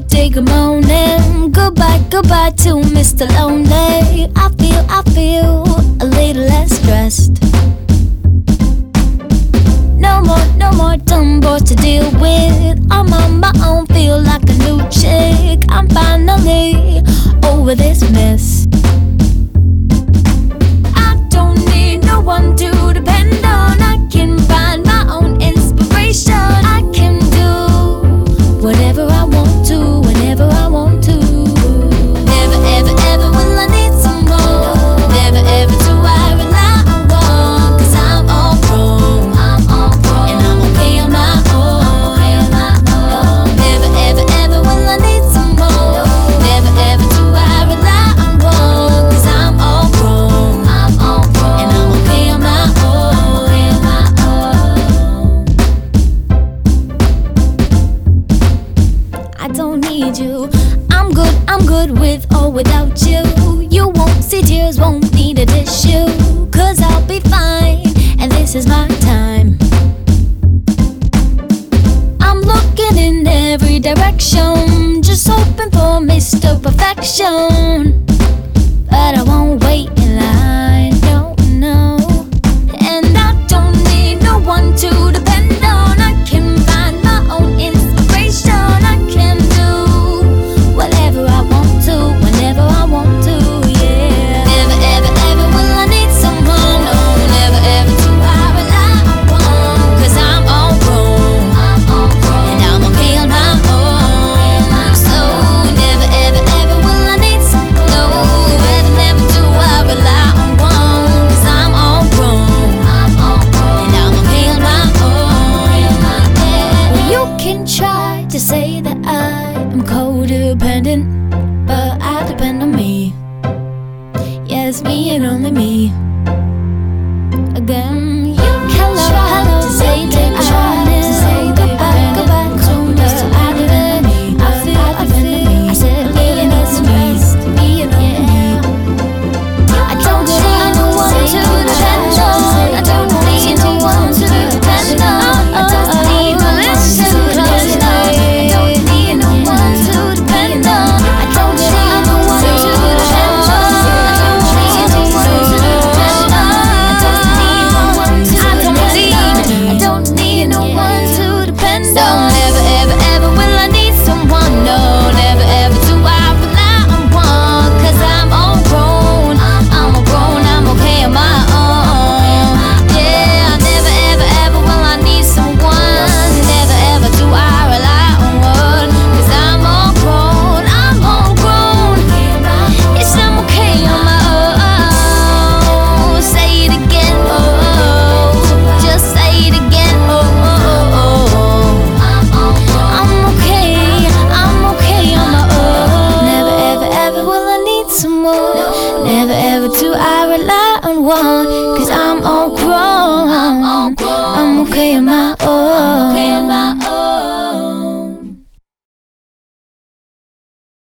you take a. Goodbye, goodbye to Mr. Lonely. I feel, I feel a little less stressed. No more, no more dumb boys to deal with. I'm on my own, feel like a new chick. I'm finally over this mess. I don't need no one to depend on. I can find my own inspiration. I can do whatever I want to. need you. I'm good, I'm good with or without you. You won't see tears, won't need a tissue. Cause I'll be fine, and this is my time. I'm looking in every direction, just hoping for Mr. Perfection. dependent, but I depend on me. Yes, me and only me. some more. Never ever do I rely on one, cause I'm all grown. I'm okay on my own.